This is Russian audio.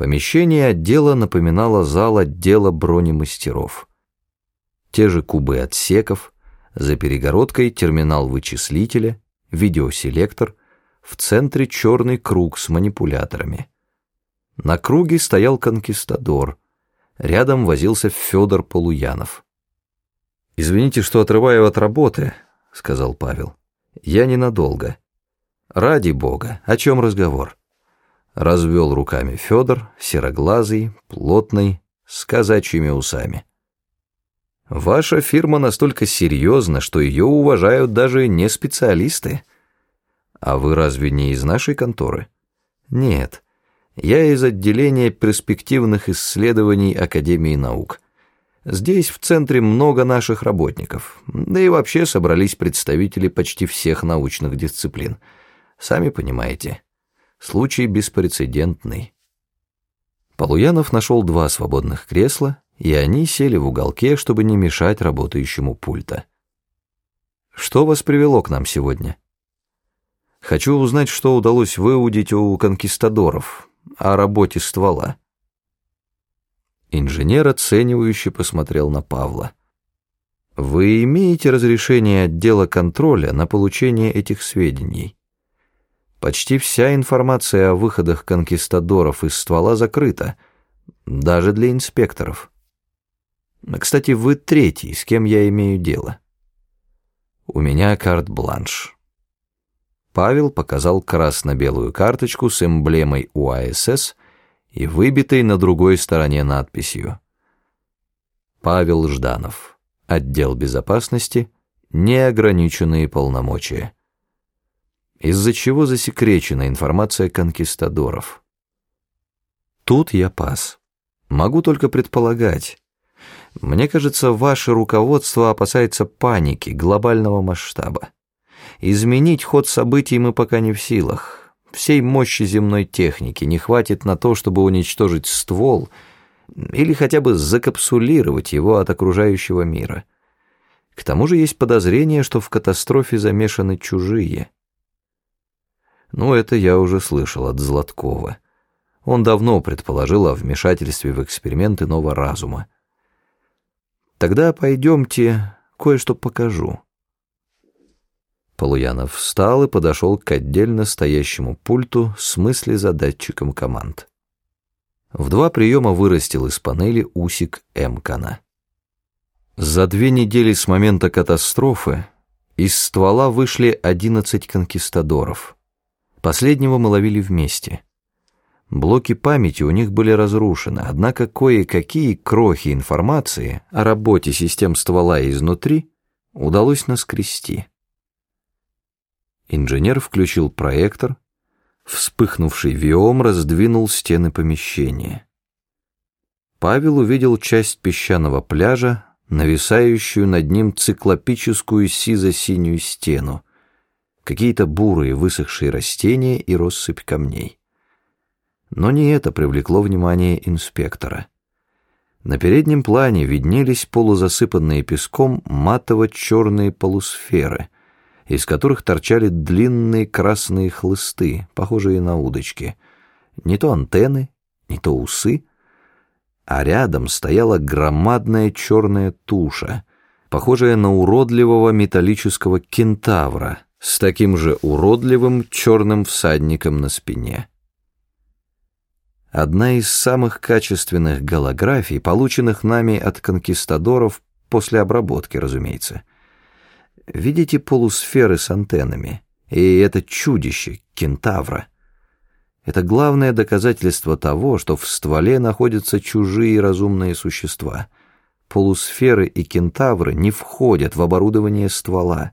Помещение отдела напоминало зал отдела бронемастеров. Те же кубы отсеков, за перегородкой терминал вычислителя, видеоселектор, в центре черный круг с манипуляторами. На круге стоял конкистадор, рядом возился Федор Полуянов. «Извините, что отрываю от работы», — сказал Павел. «Я ненадолго». «Ради бога, о чем разговор?» Развел руками Федор, сероглазый, плотный, с казачьими усами. «Ваша фирма настолько серьезна, что ее уважают даже не специалисты. А вы разве не из нашей конторы?» «Нет, я из отделения перспективных исследований Академии наук». Здесь в центре много наших работников, да и вообще собрались представители почти всех научных дисциплин. Сами понимаете, случай беспрецедентный. Полуянов нашел два свободных кресла, и они сели в уголке, чтобы не мешать работающему пульта. «Что вас привело к нам сегодня?» «Хочу узнать, что удалось выудить у конкистадоров о работе ствола». Инженер оценивающе посмотрел на Павла. «Вы имеете разрешение отдела контроля на получение этих сведений?» Почти вся информация о выходах конкистадоров из ствола закрыта, даже для инспекторов. Кстати, вы третий, с кем я имею дело. У меня карт-бланш. Павел показал красно-белую карточку с эмблемой УАСС и выбитой на другой стороне надписью «Павел Жданов, отдел безопасности, неограниченные полномочия» из-за чего засекречена информация конкистадоров. Тут я пас. Могу только предполагать. Мне кажется, ваше руководство опасается паники глобального масштаба. Изменить ход событий мы пока не в силах. Всей мощи земной техники не хватит на то, чтобы уничтожить ствол или хотя бы закапсулировать его от окружающего мира. К тому же есть подозрение, что в катастрофе замешаны чужие. Ну, это я уже слышал от Златкова. Он давно предположил о вмешательстве в эксперимент иного разума. Тогда пойдемте, кое-что покажу. Полуянов встал и подошел к отдельно стоящему пульту с мыслезадатчиком команд. В два приема вырастил из панели усик Эмкана. За две недели с момента катастрофы из ствола вышли 11 конкистадоров. Последнего мы ловили вместе. Блоки памяти у них были разрушены, однако кое-какие крохи информации о работе систем ствола изнутри удалось наскрести. Инженер включил проектор, вспыхнувший виом раздвинул стены помещения. Павел увидел часть песчаного пляжа, нависающую над ним циклопическую сизо-синюю стену, какие-то бурые высохшие растения и россыпь камней. Но не это привлекло внимание инспектора. На переднем плане виднелись полузасыпанные песком матово-черные полусферы — из которых торчали длинные красные хлысты, похожие на удочки. Не то антенны, не то усы, а рядом стояла громадная черная туша, похожая на уродливого металлического кентавра с таким же уродливым черным всадником на спине. Одна из самых качественных голографий, полученных нами от конкистадоров после обработки, разумеется — Видите полусферы с антеннами? И это чудище, кентавра. Это главное доказательство того, что в стволе находятся чужие разумные существа. Полусферы и кентавры не входят в оборудование ствола.